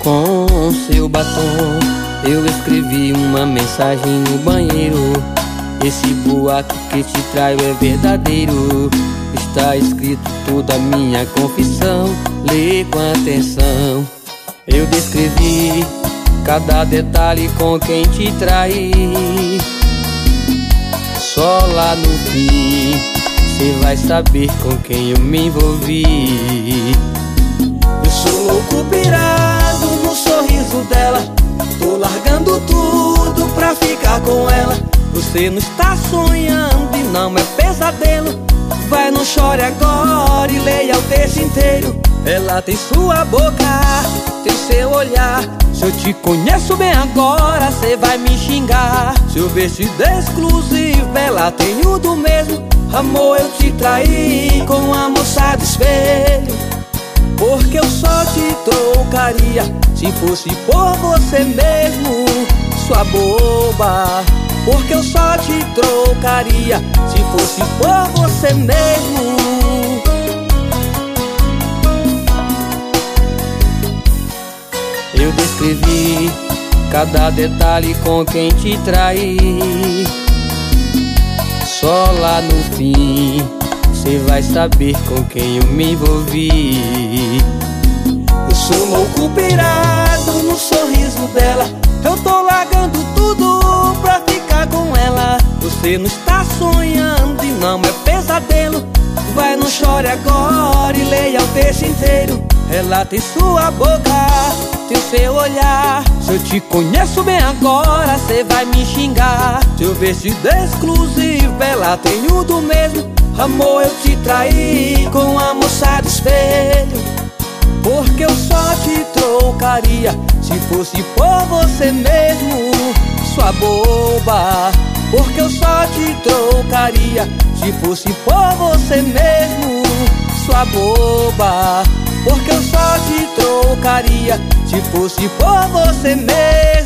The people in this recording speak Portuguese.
Com seu batom. Eu escrevi uma mensagem no banheiro. Esse boato que te traio é verdadeiro. Está escrito toda a minha confissão. Lê com atenção. Eu descrevi cada detalhe com quem te traí. Só lá no fim Cê vai saber com quem eu me envolvi com ela. Você não está sonhando e não é pesadelo. Vai, não chore agora e leia o texto inteiro. Ela tem sua boca, tem seu olhar. Se eu te conheço bem agora, cê vai me xingar. Seu vestido exclusivo, ela tem o do mesmo. Amor, eu te traí com a moça do espelho. Porque eu só te trocaria Se fosse por você mesmo, sua boba Porque eu só te trocaria Se fosse por você mesmo. Eu descrevi cada detalhe com quem te traí. Só lá no fim Cê vai saber com quem eu me envolvi. Eu sou louco pirado no sorriso dela. Eu tô largando Você não está sonhando e não é pesadelo. Vai, não chore agora e leia o texto inteiro. Ela tem sua boca, tem seu olhar. Se eu te conheço bem agora, cê vai me xingar. Seu vestido exclusivo, ela tem o do mesmo. Amor, eu te traí com a moça do espelho. Porque eu só te trocaria Se fosse por você mesmo, sua boba Porque eu só te trocaria Se fosse por você mesmo, sua boba. Porque eu só te trocaria se fosse por você mesmo